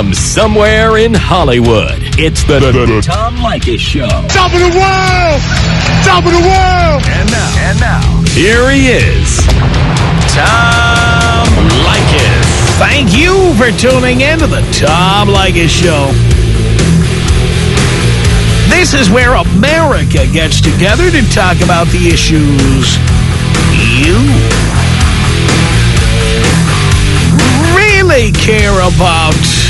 From somewhere in Hollywood, it's the, the, the Tom Leykis Show. Top of the world! Top of the world! And now, and now, here he is, Tom Leykis. Thank you for tuning in to the Tom Leykis Show. This is where America gets together to talk about the issues you really care about.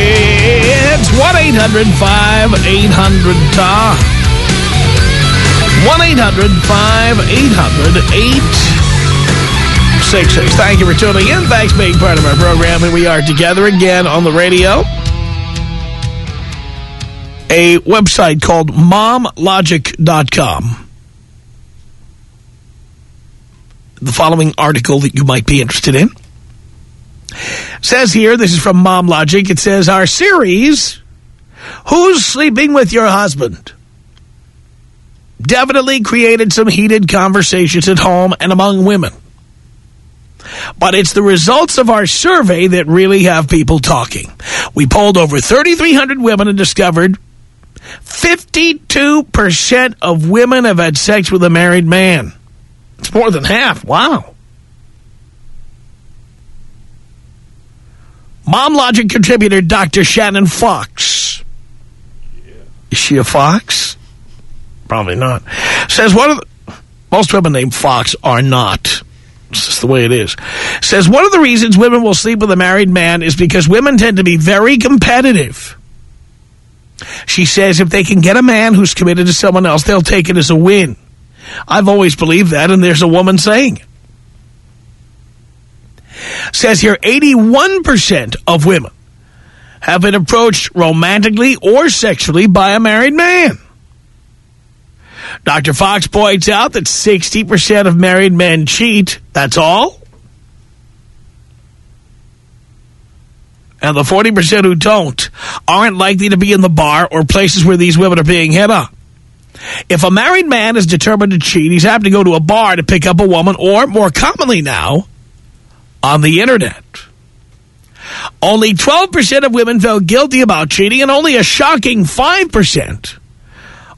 It's 1-800-5800-TOM. 1-800-5800-866. Thank you for tuning in. Thanks for being part of our program. And we are together again on the radio. A website called momlogic.com. The following article that you might be interested in says here, this is from Mom Logic, it says, our series, Who's Sleeping With Your Husband? Definitely created some heated conversations at home and among women. But it's the results of our survey that really have people talking. We polled over 3,300 women and discovered 52% of women have had sex with a married man. It's more than half. Wow. Mom Logic contributor Dr. Shannon Fox. Is she a fox? Probably not. Says one of the, most women named Fox are not. It's just the way it is. Says one of the reasons women will sleep with a married man is because women tend to be very competitive. She says if they can get a man who's committed to someone else, they'll take it as a win. I've always believed that, and there's a woman saying it. Says here 81% of women have been approached romantically or sexually by a married man. Dr. Fox points out that 60% of married men cheat. That's all. And the 40% who don't aren't likely to be in the bar or places where these women are being hit on. If a married man is determined to cheat, he's happy to go to a bar to pick up a woman or, more commonly now, on the Internet. Only 12% of women felt guilty about cheating and only a shocking 5%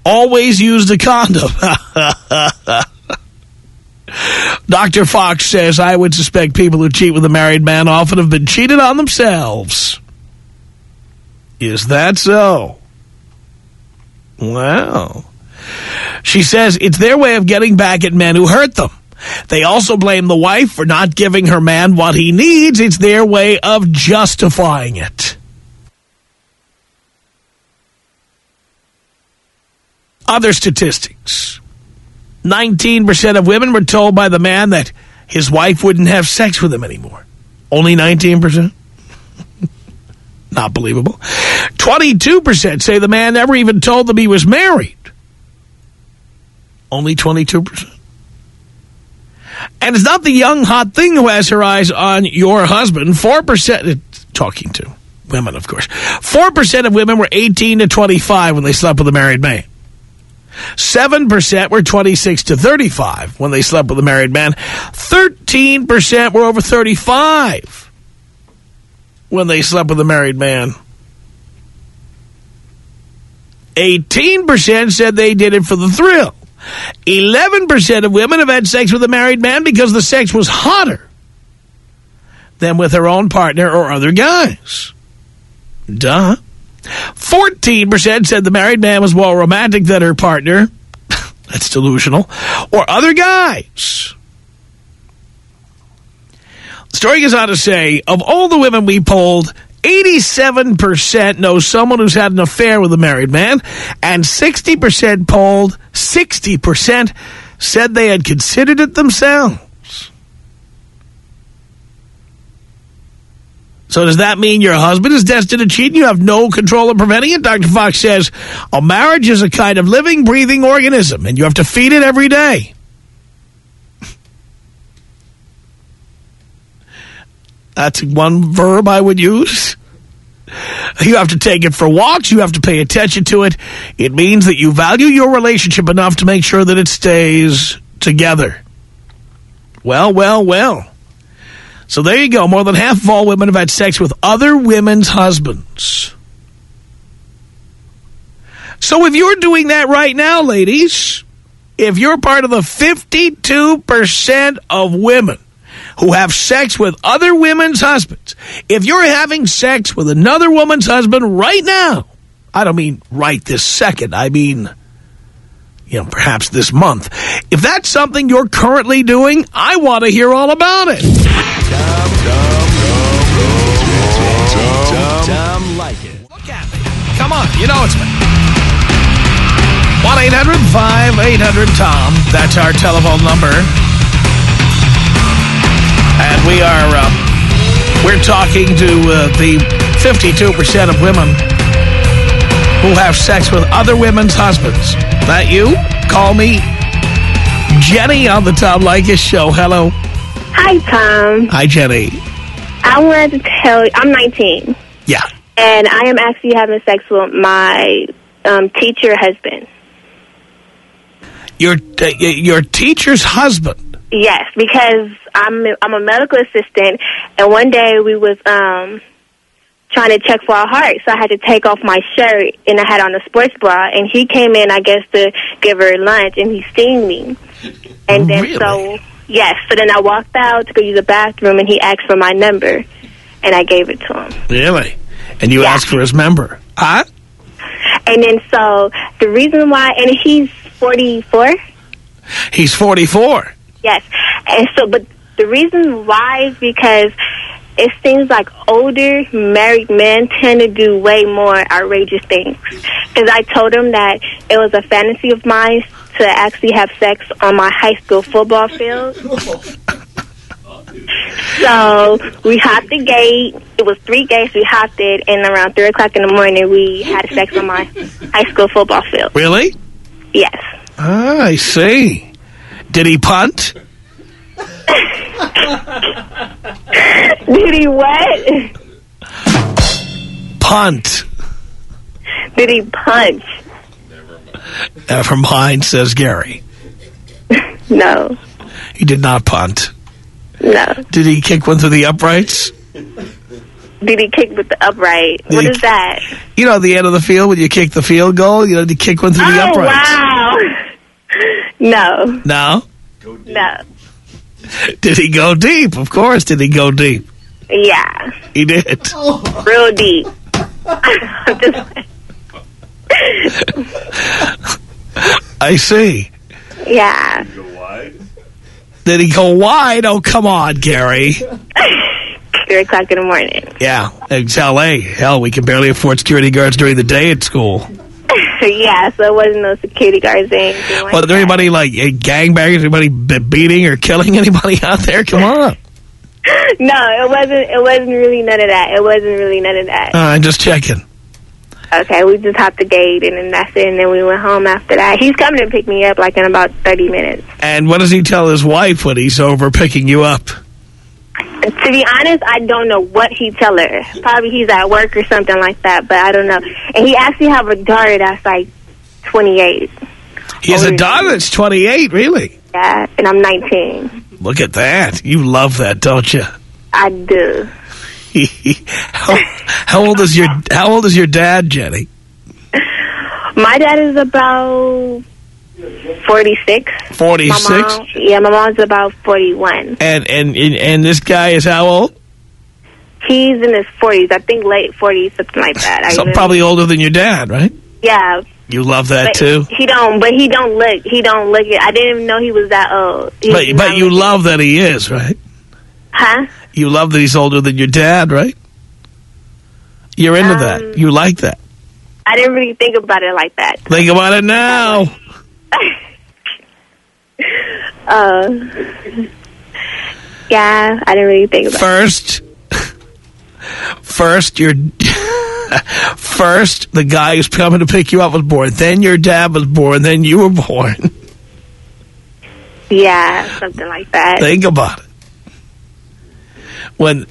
always used a condom. Dr. Fox says, I would suspect people who cheat with a married man often have been cheated on themselves. Is that so? Wow. She says it's their way of getting back at men who hurt them. They also blame the wife for not giving her man what he needs. It's their way of justifying it. Other statistics. 19% of women were told by the man that his wife wouldn't have sex with him anymore. Only 19%? Not believable. 22% say the man never even told them he was married. Only 22%. And it's not the young, hot thing who has her eyes on your husband. 4%, uh, talking to women, of course. 4% of women were 18 to 25 when they slept with a married man. 7% were 26 to 35 when they slept with a married man. 13% were over 35 when they slept with a married man. 18% said they did it for the thrill. 11% of women have had sex with a married man because the sex was hotter than with her own partner or other guys. Duh. 14% said the married man was more romantic than her partner. That's delusional. Or other guys. The story goes on to say, of all the women we polled, 87% know someone who's had an affair with a married man, and 60% polled, 60% said they had considered it themselves. So does that mean your husband is destined to cheat and you have no control of preventing it? Dr. Fox says a marriage is a kind of living, breathing organism, and you have to feed it every day. That's one verb I would use. You have to take it for walks. You have to pay attention to it. It means that you value your relationship enough to make sure that it stays together. Well, well, well. So there you go. More than half of all women have had sex with other women's husbands. So if you're doing that right now, ladies, if you're part of the 52% of women who have sex with other women's husbands, if you're having sex with another woman's husband right now, I don't mean right this second, I mean, you know, perhaps this month. If that's something you're currently doing, I want to hear all about it. Tom Leykis. Look at me. Come on, you know it's me. 1-800-5800-TOM. That's our telephone number. And we are, uh, we're talking to uh, the 52% of women who have sex with other women's husbands. That you? Call me Jenny on the Tom Leykis show. Hello. Hi, Tom. Hi, Jenny. I wanted to tell you, I'm 19, Yeah. and I am actually having sex with my um, teacher husband. Your, uh, your teacher's husband. Yes, because I'm I'm a medical assistant, and one day we was um trying to check for our heart, so I had to take off my shirt, and I had on a sports bra, and he came in, I guess, to give her lunch, and he seen me, and then Really? so yes, so then I walked out to go use the bathroom, and he asked for my number, and I gave it to him. Really? And you Yeah. asked for his member. Huh? And then so the reason why, and he's 44. He's 44. Yes. And so, but the reason why is because it seems like older married men tend to do way more outrageous things. Because I told him that it was a fantasy of mine to actually have sex on my high school football field. So we hopped the gate. It was three gates. We hopped it, and around three o'clock in the morning, we had sex on my high school football field. Really? Yes. Ah, I see. Did he punt? Did he what? Punt. Did he punch? Uh, Never mind, says Gary. No. He did not punt. No. Did he kick one through the uprights? Did he kick with the upright? Did What is that? You know, the end of the field when you kick the field goal, you know, you kick one through the oh, uprights. wow. No. No? No. Did he go deep? Of course, did he go deep? Yeah. He did. Real deep. I'm just, I see. yeah. Did he go wide? Oh, come on, Gary. Three o'clock in the morning. Yeah, it's L.A. Hell, we can barely afford security guards during the day at school. yeah, so it wasn't no security guards or anything like Was there that. anybody like gangbangers, anybody beating or killing anybody out there? Come on. No, it wasn't. It wasn't really none of that. It wasn't really none of that. Uh, I'm just checking. Okay, we just hopped the gate and then that's it. And then we went home after that. He's coming to pick me up like in about thirty minutes. And what does he tell his wife when he's over picking you up? To be honest, I don't know what he tell her. Probably he's at work or something like that, but I don't know. And he actually have a daughter that's like 28. He has a daughter that's 28, really? Yeah, and I'm 19. Look at that. You love that, don't you? I do. how, how old is your How old is your dad, Jenny? My dad is about 46. 46. My mom, yeah, my mom's about 41. And, and and and this guy is how old? He's in his 40s. I think late 40s, something like that. I So really- probably older than your dad, right? Yeah, You love that but too. he don't. But he don't look. He don't look it. I didn't even know he was that old. He But but you love that he is, right? huh? You love that he's older than your dad, right? You're into Um, that. You like that. I didn't really think about it like that. Think about it now. Uh, yeah, I didn't really think about. First, First, your first the guy who's coming to pick you up was born. Then your dad was born. Then you were born. Yeah, something like that. Think about it. When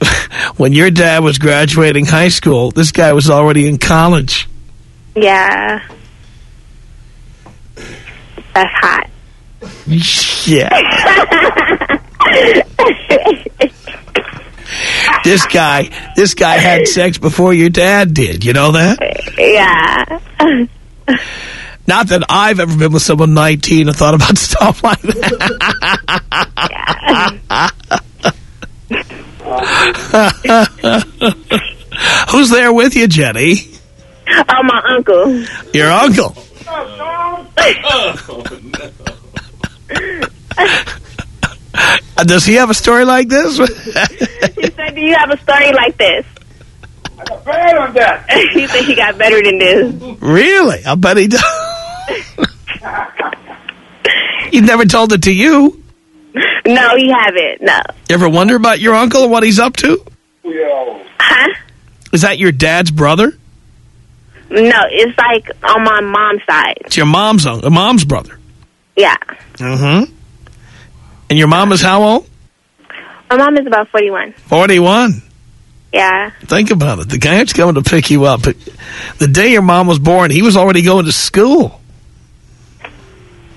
when your dad was graduating high school, this guy was already in college. Yeah. That's hot. Yeah. this guy, this guy had sex before your dad did. You know that? yeah. Not that I've ever been with someone 19 and thought about stuff like that. Who's there with you, Jenny? Oh, my uncle. Your uncle. Uh, Does he have a story like this? He said, do you have a story like this? I got bad on that. he said he got better than this. really? I bet he does. He's never told it to you. No, he haven't. No. You ever wonder about your uncle and what he's up to? Huh? Is that your dad's brother? No, it's like on my mom's side. It's your mom's uncle, mom's brother. Yeah. Mm-hmm. And your mom is how old? My mom is about 41. 41. Yeah. Think about it. The guy that's coming to pick you up, the day your mom was born, he was already going to school.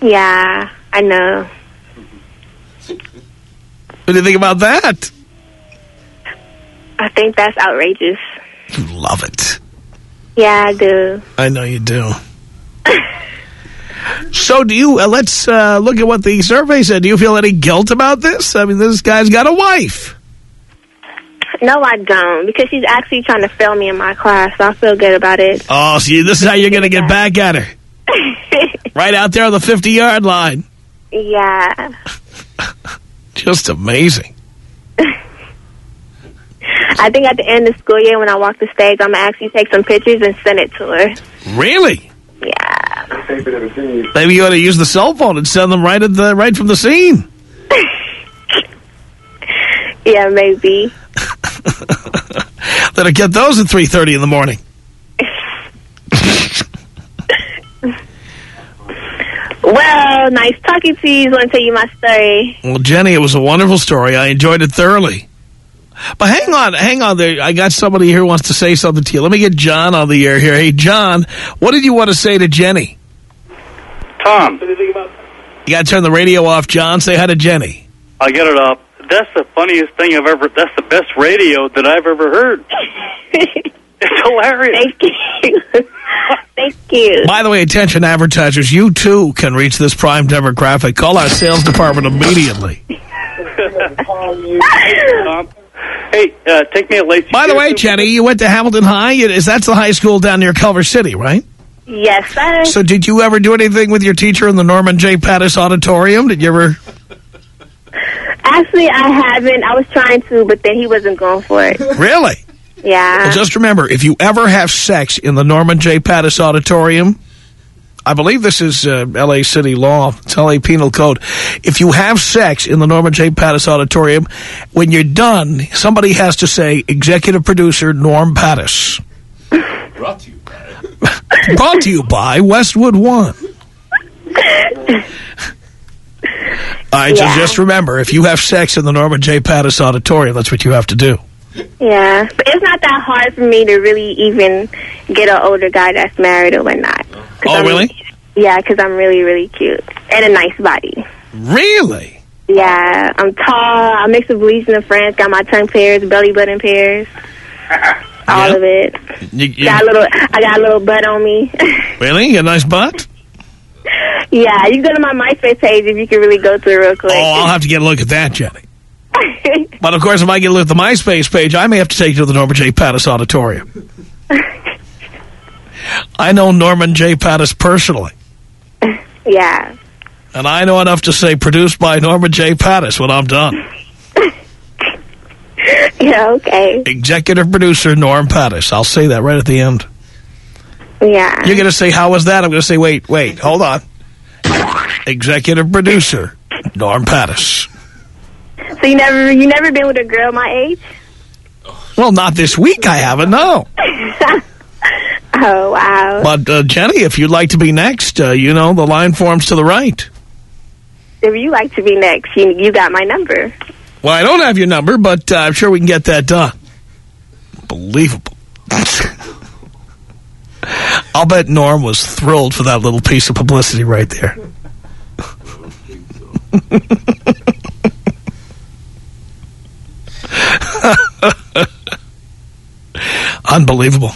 Yeah, I know. What do you think about that? I think that's outrageous. You love it. Yeah, I do. I know you do. so do you, uh, let's uh, look at what the survey said. Do you feel any guilt about this? I mean, this guy's got a wife. No, I don't, because she's actually trying to fail me in my class, so I feel good about it. Oh, see, this is how you're going to get back at her. Right out there on the 50-yard line. yeah. Just amazing. I think at the end of the school year, when I walk the stage, I'm going to actually take some pictures and send it to her. Really? Yeah. Maybe you ought to use the cell phone and send them right at the right from the scene. Yeah, maybe. Better get those at 3.30 in the morning. Well, nice talking to you. Want to tell you my story? Well, Jenny, it was a wonderful story. I enjoyed it thoroughly. But hang on, hang on there. I got somebody here who wants to say something to you. Let me get John on the air here. Hey, John, what did you want to say to Jenny? Tom, You got to turn the radio off, John. Say hi to Jenny. I get it up. That's the funniest thing I've ever. That's the best radio that I've ever heard. It's hilarious. Thank you. Thank you. By the way, attention advertisers, you too can reach this prime demographic. Call our sales department immediately. Tom. Hey, uh, take me at Lacey. By the way, Jenny, you went to Hamilton High. Is that's the high school down near Culver City, right? Yes, sir. So did you ever do anything with your teacher in the Norman J. Pattis Auditorium? Did you ever... Actually, I haven't. I was trying to, but then he wasn't going for it. Really? Yeah. Well, just remember, if you ever have sex in the Norman J. Pattis Auditorium, I believe this is uh, L.A. City law, it's L.A. Penal Code. If you have sex in the Norman J. Pattis Auditorium, when you're done, somebody has to say, executive producer Norm Pattis. Brought to you by... Brought to you by Westwood One. All right, Yeah. so just remember, if you have sex in the Norman J. Pattis Auditorium, that's what you have to do. Yeah, but it's not that hard for me to really even get an older guy that's married or whatnot. Oh, I'm- really? Yeah, because I'm really, really cute and a nice body. Really? Yeah, I'm tall. I mix of Belize and France. Got my tongue pierced, belly button pierced, all Yeah. of it. You, you- Got a little. I got a little butt on me. really? You got a nice butt? yeah, you go to my MySpace page if you can really go through it real quick. Oh, I'll have to get a look at that, Jenny. But, of course, if I get at the MySpace page, I may have to take you to the Norman J. Pattis Auditorium. I know Norman J. Pattis personally, yeah. and I know enough to say produced by Norman J. Pattis when I'm done. Yeah. Okay. Executive producer Norm Pattis. I'll say that right at the end. Yeah. You're going to say, how was that? I'm going to say, wait, wait, hold on. Executive producer Norm Pattis. So you never you never been with a girl my age? Well, not this week I haven't, no. Oh, wow. But, uh, Jenny, if you'd like to be next, uh, you know, the line forms to the right. If you like to be next, you, you got my number. Well, I don't have your number, but uh, I'm sure we can get that done. Unbelievable. I'll bet Norm was thrilled for that little piece of publicity right there. Unbelievable.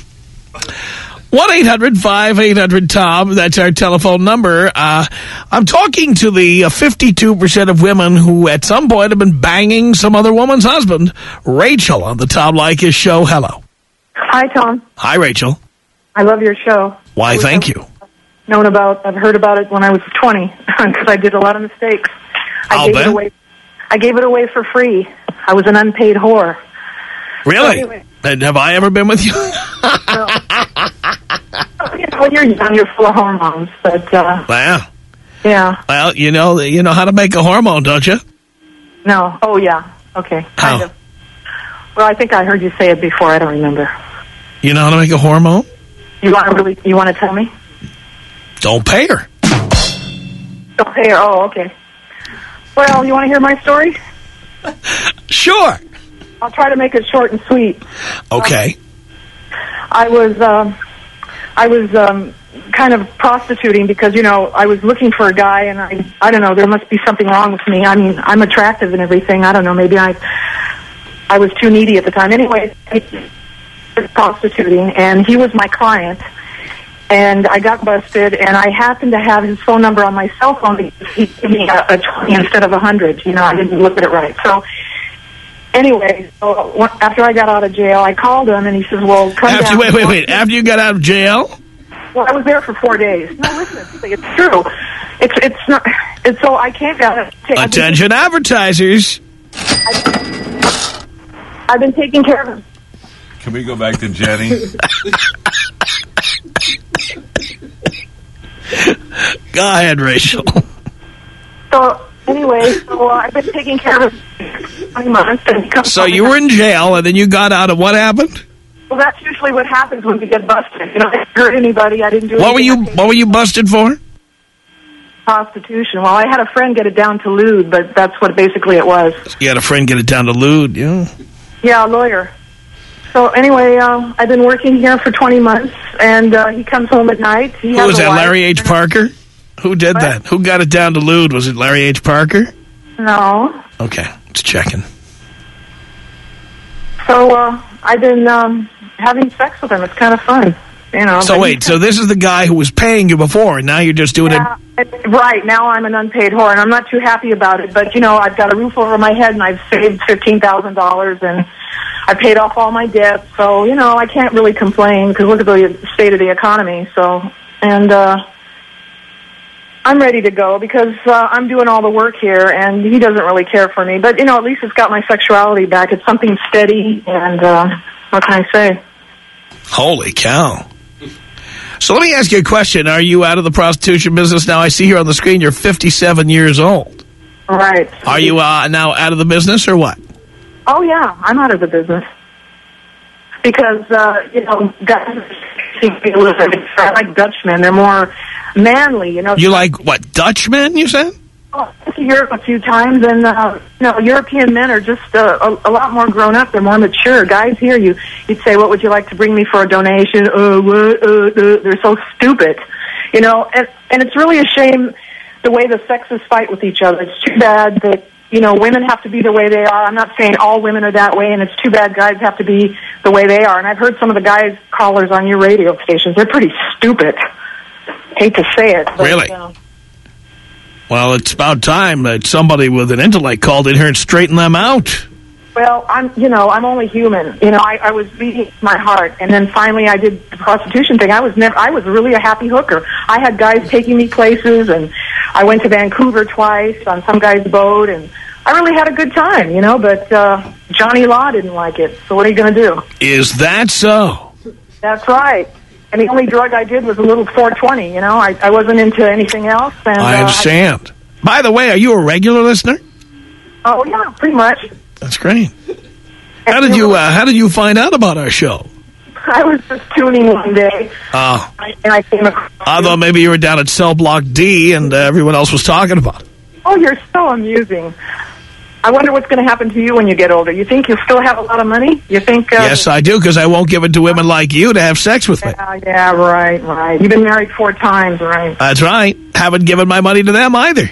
1-800-5800-TOM. That's our telephone number. Uh, I'm talking to the 52% of women who at some point have been banging some other woman's husband. Rachel on the Tom Leykis show. Hello. Hi, Tom. Hi, Rachel. I love your show. Why, thank I you. Known about, I've heard about it when I was 20 because I did a lot of mistakes. I I'll gave bet. it away. I gave it away for free. I was an unpaid whore. Really? Anyway. And have I ever been with you? You know, when you're young, you're full of hormones, but uh, well, yeah, well, you know, you know how to make a hormone, don't you? no, oh yeah, okay, kind How? of. Well, I think I heard you say it before. I don't remember. You know how to make a hormone? You want to really? You want to tell me? Don't pay her. Okay. Oh, okay. Well, you want to hear my story? Sure. I'll try to make it short and sweet. Okay. I was um, I was um, kind of prostituting because you know I was looking for a guy and I I don't know there must be something wrong with me. I mean I'm attractive and everything. I don't know maybe I I was too needy at the time. Anyway, I was prostituting and he was my client. And I got busted, and I happened to have his phone number on my cell phone because he gave me a, a 20 instead of a 100. You know, I didn't look at it right. So, anyway, so after I got out of jail, I called him, and he says, well, come After, down. wait, wait, wait. After you got out of jail? Well, I was there for four days. No, listen, it's true. It's it's not. It's so I can't get it. I've been- Attention advertisers. I've been taking care of. him. Can we go back to Jenny? Go ahead, Rachel. So anyway, so uh, I've been taking care of him months, and So you were in jail, and then you got out, and what happened? Well, that's usually what happens when you get busted. You know, I didn't hurt anybody. I didn't do. What were you. What were you busted for? Prostitution. Well, I had a friend get it down to lewd, but that's what basically it was. You had a friend get it down to lewd. Yeah. Yeah, a lawyer. So anyway, uh, I've been working here for 20 months, and uh, he comes home at night. He Who was a that? wife. Larry H. Parker. Who did What? that? Who got it down to lewd? Was it Larry H. Parker? No. Okay, it's checking. So uh, I've been um, having sex with him. It's kind of fun, you know. So wait, so this is the guy who was paying you before, and now you're just doing Yeah, it- right now I'm an unpaid whore, and I'm not too happy about it. But you know, I've got a roof over my head, and I've saved fifteen thousand dollars, and I paid off all my debt. So you know, I can't really complain because look at the state of the economy. So and uh, I'm ready to go because uh, I'm doing all the work here, and he doesn't really care for me. But you know, at least it's got my sexuality back. It's something steady, and uh, what can I say? Holy cow! So let me ask you a question: Are you out of the prostitution business now? I see here on the screen you're 57 years old. Right. Are you uh, now out of the business or what? Oh yeah, I'm out of the business because uh, you know guys seem to be a little. I like Dutchmen; they're more manly. You know, You like what Dutchmen? You said? Oh, I've been to Europe a few times, and uh, you know, European men are just uh, a, a lot more grown up. They're more mature. Guys here, you you'd say, "What would you like to bring me for a donation?" Uh, what? Uh, uh, they're so stupid, you know. And and it's really a shame the way the sexes fight with each other. It's too bad that you know women have to be the way they are. I'm not saying all women are that way, and it's too bad guys have to be the way they are. And I've heard some of the guys callers on your radio stations. They're pretty stupid. Hate to say it. But, Really? Uh, Well, it's about time that somebody with an intellect called in here and straightened them out. Well, I'm, you know, I'm only human. You know, I, I was beating my heart, and then finally I did the prostitution thing. I was never, I was really a happy hooker. I had guys taking me places, and I went to Vancouver twice on some guy's boat, and I really had a good time, you know. But uh, Johnny Law didn't like it, so what are you going to do? Is that so? That's right. And the only drug I did was a little 420. You know, I, I wasn't into anything else. And I uh, understand. By the way, are you a regular listener? oh yeah, pretty much. That's great. How did you uh, How did you find out about our show? I was just tuning one day, Oh, and I came across. I thought maybe you were down at Cell Block D and uh, everyone else was talking about it. Oh, you're so amusing. I wonder what's going to happen to you when you get older. You think you'll still have a lot of money? You think? Uh, Yes, I do, because I won't give it to women like you to have sex with me. Yeah, yeah, right, right. You've been married four times, right? That's right. Haven't given my money to them either.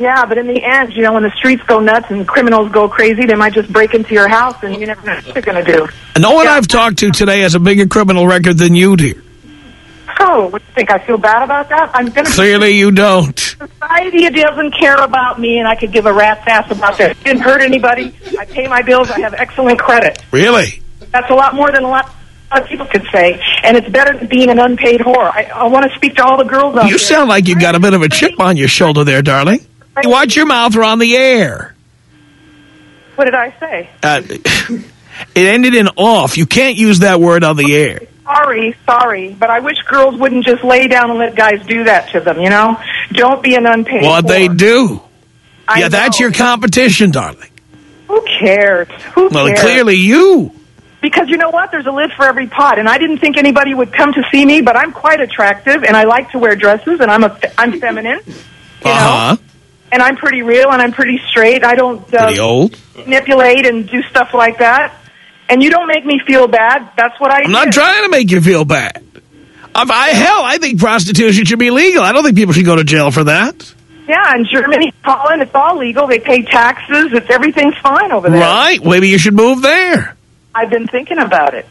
Yeah, but in the end, you know, when the streets go nuts and criminals go crazy, they might just break into your house, and you never know what they're going to do. No one Yeah. I've talked to today has a bigger criminal record than you, dear. Oh, what do you think? I feel bad about that? I'm going to. Clearly you don't. Society doesn't care about me, and I could give a rat's ass about that. Didn't hurt anybody. I pay my bills. I have excellent credit. Really? That's a lot more than a lot of people could say, and it's better than being an unpaid whore. I, I want to speak to all the girls out You there. sound like you've got a bit of a chip on your shoulder there, darling. Watch your mouth, we're on the air. What did I say? Uh, it ended in off. You can't use that word on the air. Sorry, sorry, but I wish girls wouldn't just lay down and let guys do that to them. You know, don't be an unpaid. What they do. I Yeah, that's your competition, darling. Who cares? Who Well, cares? clearly you. Because you know what? There's a lid for every pot, and I didn't think anybody would come to see me, but I'm quite attractive, and I like to wear dresses, and I'm a I'm feminine, Uh-huh. And I'm pretty real, and I'm pretty straight. I don't uh, Pretty old. manipulate and do stuff like that, and you don't make me feel bad. That's what I. I'm not trying to make you feel bad. If I, hell, I think prostitution should be legal. I don't think people should go to jail for that. Yeah, in Germany, Holland, it's all legal. They pay taxes. It's everything's fine over there. Right? Maybe you should move there. I've been thinking about it.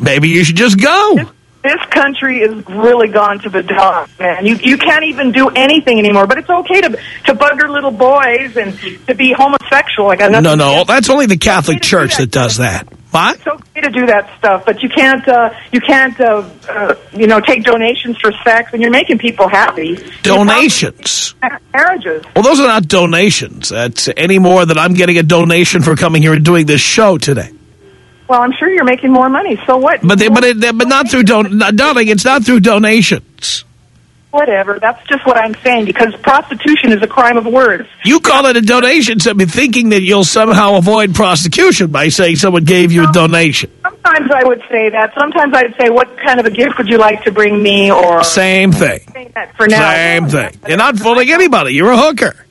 Maybe you should just go. This country is really gone to the dog, man. You you can't even do anything anymore. But it's okay to to bugger little boys and to be homosexual. I got No, no, that's only the Catholic Church that does that. What? It's okay to do that stuff, but you can't uh, you can't uh, uh, you know take donations for sex, and you're making people happy. Donations. Marriages. Well, those are not donations. That's any more than I'm getting a donation for coming here and doing this show today. Well, I'm sure you're making more money. So what? But they, but it, but not through don. Darling, it's not through donations. Whatever. That's just what I'm saying because prostitution is a crime of words. You call it a donation, so I'm thinking that you'll somehow avoid prosecution by saying someone gave you a donation. Sometimes I would say that. Sometimes I'd say, "What kind of a gift would you like to bring me?" Or Same thing. that for now. Same thing. You're not fooling anybody. You're a hooker.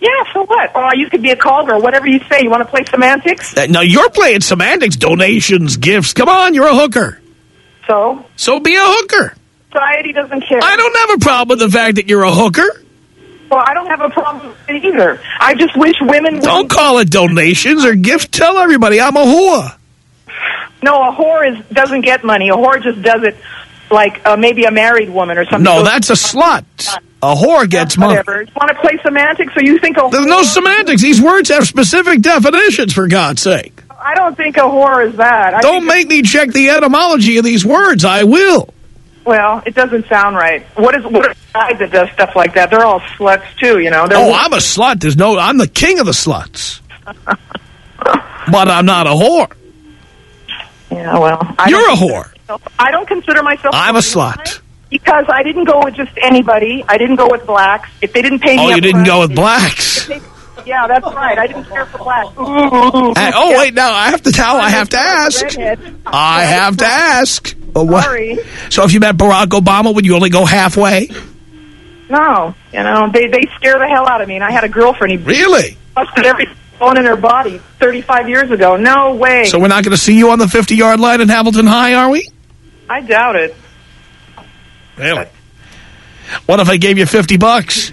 Yeah. So what? Oh, you could be a call girl. Whatever you say. You want to play semantics? Uh, Now, you're playing semantics, donations, gifts. Come on, you're a hooker. So So be a hooker. society doesn't care. I don't have a problem with the fact that you're a hooker. Well, I don't have a problem with it either. I just wish women would. Don't call it donations or gifts. Tell everybody I'm a whore. No, a whore is doesn't get money. A whore just does it like uh, maybe a married woman or something. No, that's a slut. A whore gets money. whatever. You want to play semantics, so you think a There's no semantics. These words have specific definitions, for God's sake. I don't think a whore is that. I Don't make me check the etymology of these words. I will. Well, it doesn't sound right. What is what is a guy that does stuff like that? They're all sluts too, you know. They're Oh, I'm a slut. There's no. I'm the king of the sluts. But I'm not a whore. yeah. Well, I You're a whore. I don't consider myself. I'm a whore. slut. Because I didn't go with just anybody. I didn't go with blacks. If they didn't pay me, Oh, you didn't front- go with blacks. Yeah, that's right. I didn't care for blacks. Oh wait, now I have to tell. I have to ask. I have to ask. Uh, what- Sorry. So if you met Barack Obama, would you only go halfway? No, you know they they scare the hell out of me. And I had a girlfriend. He Really? busted every bone in her body 35 years ago. No way. So we're not going to see you on the 50-yard line in Hamilton High, are we? I doubt it. Really? What if I gave you 50 bucks?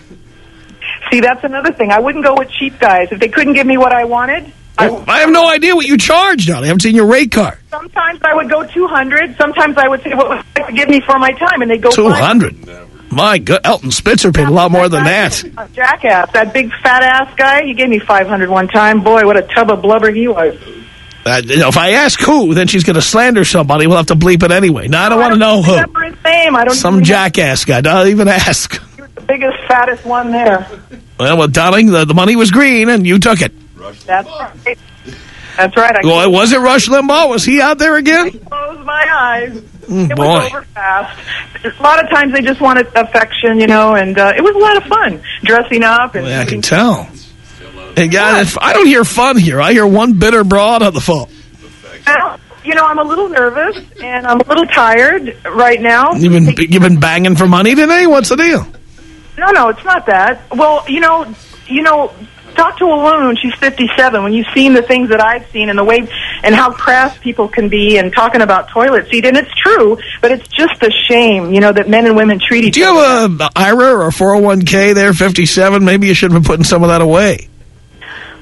See, that's another thing. I wouldn't go with cheap guys. If they couldn't give me what I wanted, I, I have no idea what you charge, darling. I haven't seen your rate card. sometimes I would go 200. Sometimes I would say, what would you like to give me for my time? And they go 200. My God, Eliot Spitzer paid a lot more than that. Jackass, that big fat ass guy, he gave me 500 one time. Boy, what a tub of blubber he was. Uh, you know, if I ask who, then she's going to slander somebody. We'll have to bleep it anyway. Now, I don't want to know who. his name. I don't Some jackass guy. Don't even ask. He was the biggest, fattest one there. Well, well darling, the, the money was green, and you took it. That's right. That's right. I Well, was it Rush Limbaugh? Was he out there again? closed my eyes. Mm, it boy. was over fast. A lot of times they just wanted affection, you know, and uh, it was a lot of fun dressing up and Well, I can tell. Hey, God, I don't hear fun here. I hear one bitter broad on the phone. Well, you know, I'm a little nervous and I'm a little tired right now. You've been, you've been banging for money today? What's the deal? No, no, it's not that. Well, you know, you know, talk to a woman when she's 57. When you've seen the things that I've seen and the way and how crass people can be, and talking about toilet seat, and it's true, but it's just a shame, you know, that men and women treat each other. Do you other. have a IRA or a 401k there, 57? Maybe you should have been putting some of that away.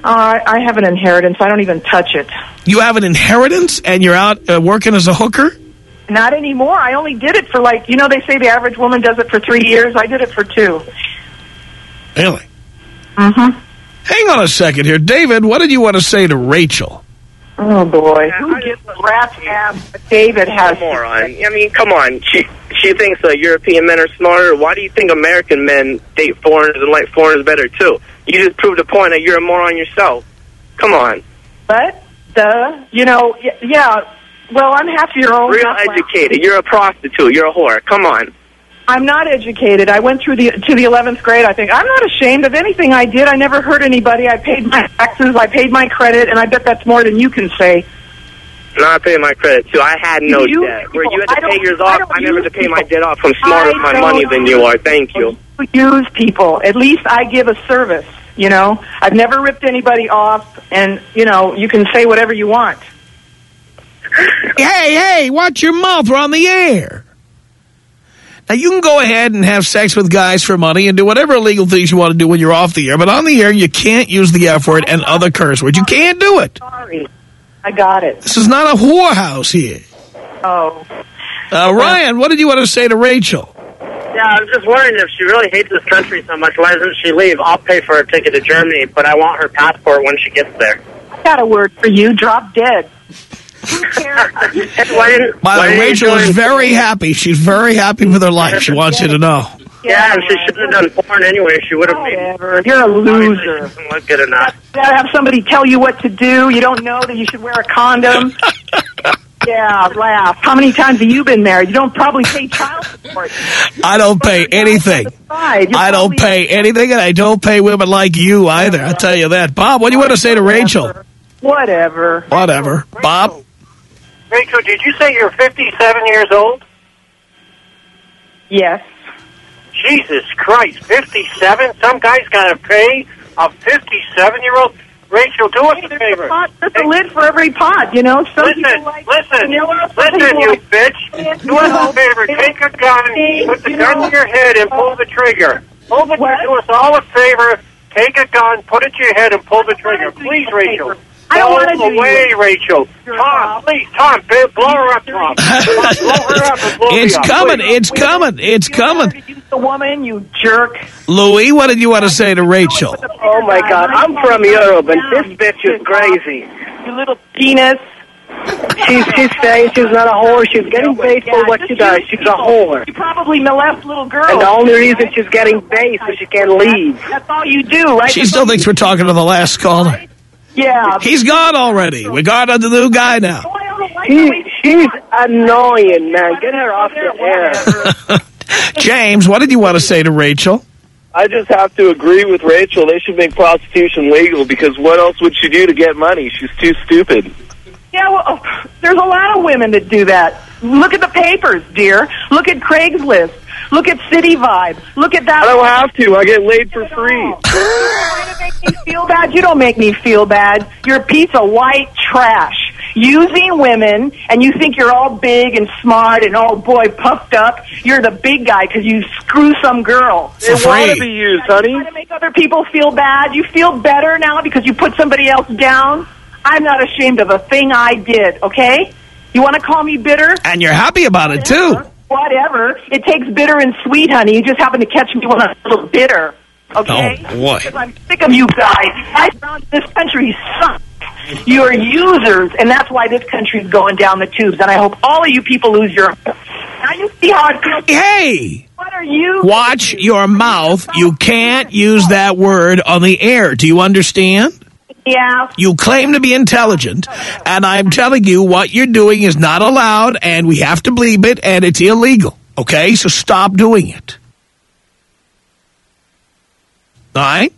Uh, I have an inheritance. I don't even touch it. You have an inheritance and you're out uh, working as a hooker? Not anymore. I only did it for like, you know, they say the average woman does it for three years. I did it for two. Really? Mm-hmm. Hang on a second here. David, what did you want to say to Rachel? Oh boy, who gives a rat's ass? David has. moron. I mean, come on. She she thinks that European men are smarter. Why do you think American men date foreigners and like foreigners better too? You just proved the point that you're a moron yourself. Come on. But duh, you know, y- yeah. Well, I'm half your own. Real educated. You're a prostitute. You're a whore. Come on. I'm not educated. I went through the to the 11th grade. I think I'm not ashamed of anything I did. I never hurt anybody. I paid my taxes. I paid my credit, and I bet that's more than you can say. No, I paid my credit too. I had no You debt. Where you had I to pay yours I off, don't I never had to pay my debt off. I'm smarter with my money than you are. Thank you. Use people. At least I give a service. You know, I've never ripped anybody off, and you know, you can say whatever you want. Hey, hey, watch your mouth. We're on the air. Now, you can go ahead and have sex with guys for money and do whatever illegal things you want to do when you're off the air, but on the air, you can't use the F word and other curse words. You can't do it. Sorry, I got it. This is not a whorehouse here. Oh, Uh, Ryan, what did you want to say to Rachel? Yeah, I was just wondering if she really hates this country so much, why doesn't she leave? I'll pay for her ticket to Germany, but I want her passport when she gets there. I got a word for you. Drop dead. Who cares? Why didn't, By the way, Rachel is very happy. She's very happy with her life. She wants you to know. Yeah, and she shouldn't have done porn anyway. She would have made Whatever. You're a loser. doesn't look good enough. You gotta have somebody tell you what to do. You don't know that you should wear a condom. yeah, laugh. How many times have you been married? You don't probably pay child support. I don't pay anything. Side. I don't pay anything, and I don't pay women like you either. I'll tell you that. Bob, what do you want to say to Rachel? Whatever. Whatever. Bob? Rachel, did you say you're 57 years old? Yes. Jesus Christ, 57? Some guy's got to pay a 57 year old? Rachel, do us a favor. Pot, there's a lid for every pot, you know. Some Listen, like listen, vanilla, some listen, you like- bitch. Do us a favor. Take a gun, put the You gun know- to your head, and pull the trigger. Pull the What? Do us all a favor. Take a gun, put it to your head, and pull the trigger. Please, Rachel. I don't wanna do you away, a- Rachel. Tom, please, Tom, b- blow her up, Tom. Tom, blow her up and blow me It's up, coming. please. It's coming. It's You know coming. To use the woman, you jerk. Louis, what did you want to say to Rachel? Oh my God, I'm from Europe, and this bitch is crazy. You little penis. She's she's saying she's not a whore. She's getting paid for what she does. She's a whore. You probably molest little girls. And the only reason she's getting paid so she can't leave. That's all you do, right? She still thinks we're talking to the last caller. Yeah. He's gone already. We got on to the new guy now. She, she's annoying, man. Get her off the air. James, what did you want to say to Rachel? I just have to agree with Rachel. They should make prostitution legal because what else would she do to get money? She's too stupid. Yeah, well, oh, there's a lot of women that do that. Look at the papers, dear. Look at Craigslist. Look at City Vibe. Look at that. I don't have to. I get laid for free. You're trying to make me feel bad. You don't make me feel bad. You're a piece of white trash. Using women, and you think you're all big and smart and oh boy puffed up. You're the big guy because you screw some girl. They For want to be used, honey. You honey. try to make other people feel bad. You feel better now because you put somebody else down. I'm not ashamed of a thing I did. Okay? You want to call me bitter? And you're happy about it, too. Whatever. It takes bitter and sweet, honey. You just happen to catch me when I'm a little bitter. Okay? Oh, boy. Because I'm sick of you guys. I found this country sucks. You're users, and that's why this country's going down the tubes. And I hope all of you people lose your. Now you see how it feels. Hey, What are you? watch your mouth. You can't use that word on the air. Do you understand? Yeah. You claim to be intelligent, and I'm telling you what you're doing is not allowed, and we have to bleep it, and it's illegal. Okay? So stop doing it. All right?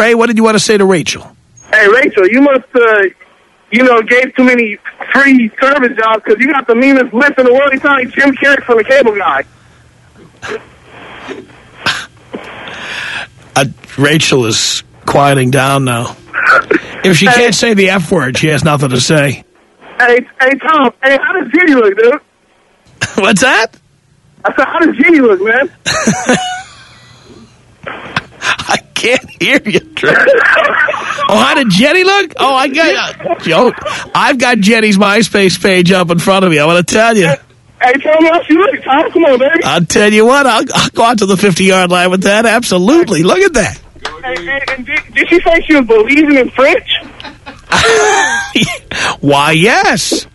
Trey, what did you want to say to Rachel? Hey, Rachel, you must, uh, you know, gave too many free service jobs because you got the meanest list in the world. You sound like Jim Carrey from the cable guy. Uh, Rachel is quieting down now. If she can't say the F word, she has nothing to say. Hey, hey, Tom, hey, how does Jeannie look, dude? What's that? I said, how does Jeannie look, man? I can't hear you, Trey. oh, how did Jenny look? Oh, I got uh, Joe. I've got Jenny's MySpace page up in front of me. I want to tell you. Hey, tell me how she looks, Tom. Come on, baby. I'll tell you what. I'll, I'll go out to the 50-yard line with that. Absolutely. Look at that. Hey, hey, and did, did she say she was believing in French? Why, yes.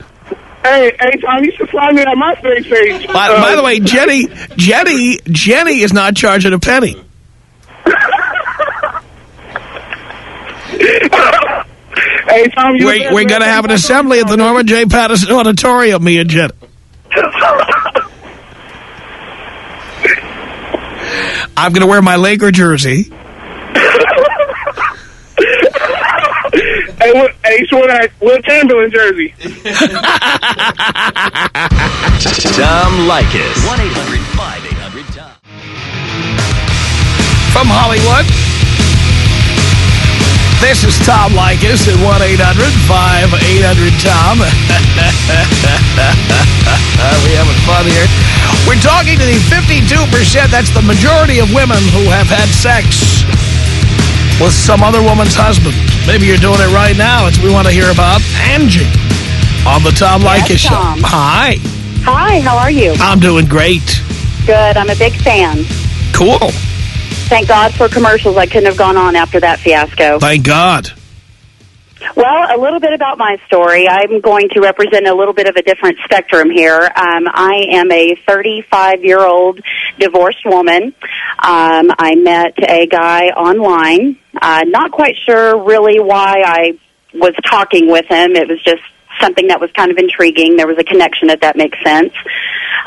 Hey, hey, Tom, you should fly me on my face page. By, Uh, by the way, Jenny, Jenny, Jenny is not charging a penny. hey, Tom, you We're, we're going to have an assembly at the Norman J. Patterson Auditorium, me and Jenny. I'm going to wear my Laker jersey. Hey, what, hey, you sure that Wilt Chamberlain jersey? Tom Leykis. 1-800-5800-TOM. From Hollywood, this is Tom Leykis at 1-800-5800-TOM. we having fun here. We're talking to the 52%, that's the majority of women who have had sex with some other woman's husband. Maybe you're doing it right now. It's we want to hear about Angie on the Tom Yes, Leykis show. Hi. Hi, how are you? I'm doing great. Good. I'm a big fan. Cool. Thank God for commercials. I couldn't have gone on after that fiasco. Thank God. Well, a little bit about my story. I'm going to represent a little bit of a different spectrum here. Um, I am a 35 year old divorced woman. Um, I met a guy online. Uh, not quite sure really why I was talking with him. It was just something that was kind of intriguing. There was a connection, if that makes sense.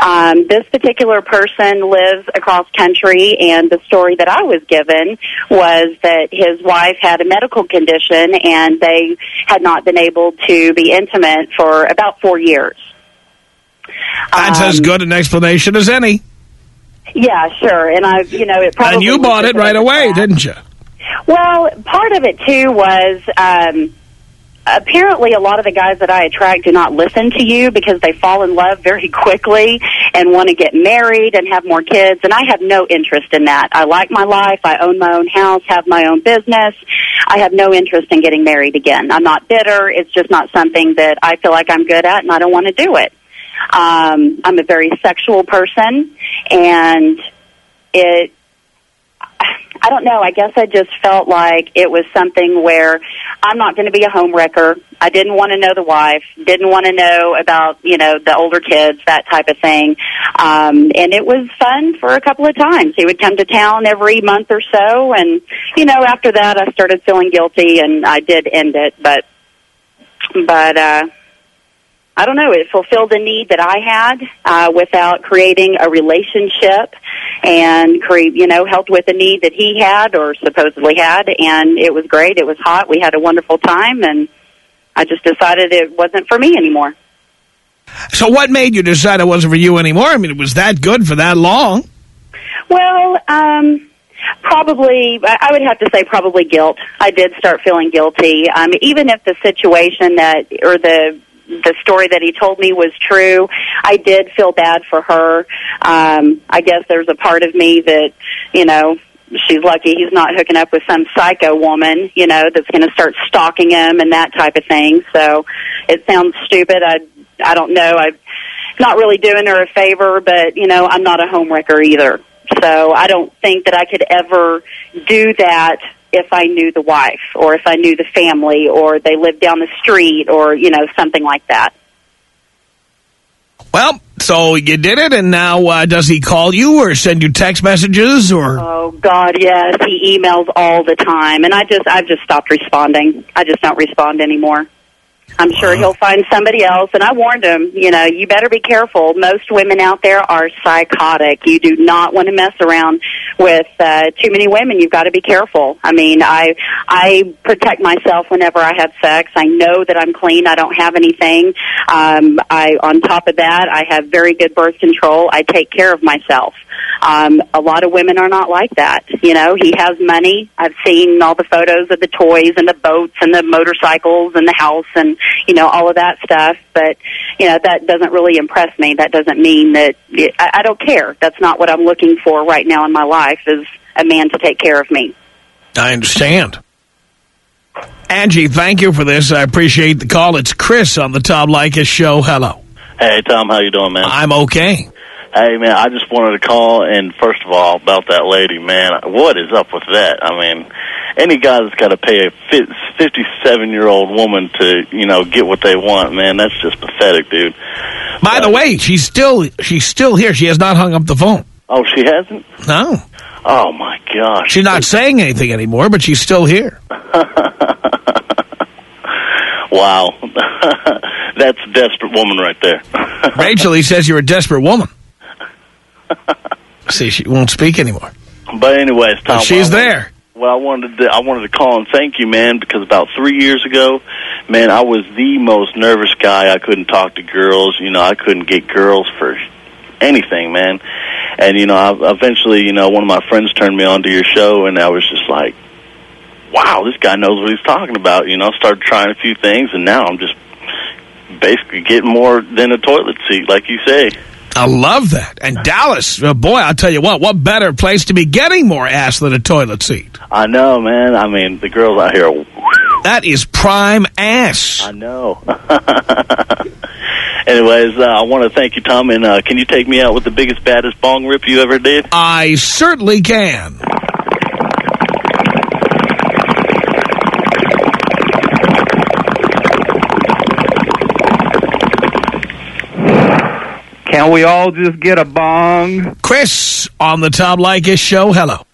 Um, this particular person lives across country, and the story that I was given was that his wife had a medical condition, and they had not been able to be intimate for about four years. That's as Um, good an explanation as any. Yeah, sure. And I, you know, it probably And you bought it right away, trap. didn't you? Well, part of it too was um, apparently a lot of the guys that I attract do not listen to you because they fall in love very quickly and want to get married and have more kids. And I have no interest in that. I like my life. I own my own house, have my own business. I have no interest in getting married again. I'm not bitter. It's just not something that I feel like I'm good at, and I don't want to do it. Um, I'm a very sexual person, and it I don't know. I guess I just felt like it was something where I'm not going to be a home wrecker. I didn't want to know the wife, didn't want to know about, you know, the older kids, that type of thing. Um, and it was fun for a couple of times. He would come to town every month or so. And, you know, after that, I started feeling guilty and I did end it. But, but, uh, I don't know. It fulfilled a need that I had uh, without creating a relationship, and create, you know, helped with a need that he had or supposedly had, and it was great. It was hot. We had a wonderful time, and I just decided it wasn't for me anymore. So what made you decide it wasn't for you anymore? I mean, it was that good for that long. Well, um, probably, I I would have to say probably guilt. I did start feeling guilty. Um, even if the situation that, or the, the story that he told me was true, I did feel bad for her. Um, I guess there's a part of me that, you know, she's lucky he's not hooking up with some psycho woman, you know, that's going to start stalking him and that type of thing. So it sounds stupid. I, I don't know. I'm not really doing her a favor, but, you know, I'm not a home wrecker either. So I don't think that I could ever do that if I knew the wife or if I knew the family or they lived down the street or, you know, something like that. Well, so you did it, and now uh, does he call you or send you text messages or? Oh God, yes, he emails all the time, and I just I've just stopped responding. I just don't respond anymore. I'm sure he'll find somebody else. And I warned him, you know, you better be careful. Most women out there are psychotic. You do not want to mess around with uh, too many women. You've got to be careful. I mean, I I protect myself whenever I have sex. I know that I'm clean. I don't have anything. Um, I on top of that, I have very good birth control. I take care of myself. Um, a lot of women are not like that. You know, he has money. I've seen all the photos of the toys and the boats and the motorcycles and the house and, you know, all of that stuff. But, you know, that doesn't really impress me. That doesn't mean that I, I don't care. That's not what I'm looking for right now in my life is a man to take care of me. I understand. Angie, thank you for this. I appreciate the call. It's Chris on the Tom Leykis show. Hello. Hey, Tom, how you doing, man? I'm okay. Hey, man, I just wanted to call, and first of all, about that lady, man, what is up with that? I mean, any guy that's got to pay a 57-year-old woman to, you know, get what they want, man, that's just pathetic, dude. By the uh, way, she's still she's still here. She has not hung up the phone. Oh, she hasn't? No. Oh, my gosh. She's not saying anything anymore, but she's still here. wow. that's a desperate woman right there. Rachel, he says you're a desperate woman. See, she won't speak anymore. But anyways, Tom, But she's wanted- there. Well, I wanted to I wanted to call and thank you, man, because about three years ago, man, I was the most nervous guy. I couldn't talk to girls. You know, I couldn't get girls for anything, man. And you know, I, eventually, you know, one of my friends turned me on to your show, and I was just like, "Wow, this guy knows what he's talking about." You know, I started trying a few things, and now I'm just basically getting more than a toilet seat, like you say. I love that. And Dallas, uh, boy, I'll tell you what, what better place to be getting more ass than a toilet seat? I know, man. I mean, the girls out here. That is prime ass. I know. Anyways, uh, I want to thank you, Tom, and uh, can you take me out with the biggest, baddest bong rip you ever did? I certainly can. Can we all just get a bong? Chris on the Tom Leykis show. Hello.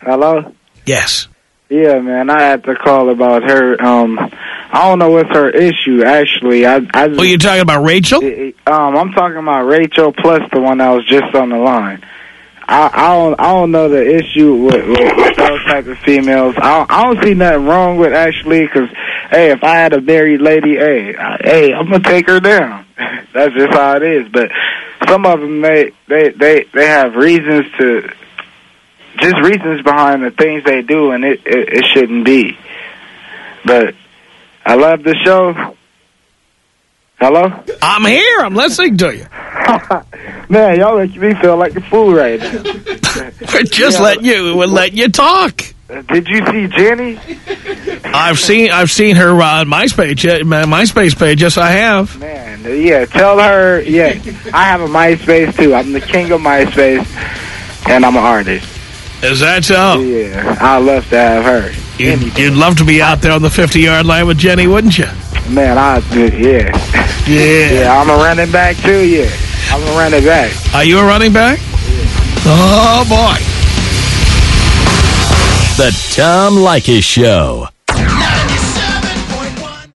Hello? Yes. Yeah, man, I had to call about her. Um, I don't know what's her issue, actually. I, I just, Oh, you're talking about Rachel? Um, I'm talking about Rachel plus the one that was just on the line. I, don't I don't know the issue with, with, those type of females. I don't, I don't see nothing wrong with Ashley because, hey, if I had a married lady, hey, I, hey, I'm gonna take her down. That's just how it is. But some of them they they they they have reasons to just reasons behind the things they do, and it it, it shouldn't be. But I love the show. Hello? I'm here. I'm listening to you. Man, y'all make me feel like a fool right now. We're just Yeah. letting you, we're letting you talk. Did you see Jenny? I've seen I've seen her on MySpace, uh, my MySpace page. Yes, I have. Man, yeah, tell her, yeah, I have a MySpace too. I'm the king of MySpace, and I'm an artist. Is that so? Yeah, I'd love to have her. You'd, you'd love to be out there on the 50-yard line with Jenny, wouldn't you? Man, I, yeah. Yeah. Yeah, I'm a running back too, yeah. I'm a running back. Are you a running back? Oh, boy. The Tom Leykis Show.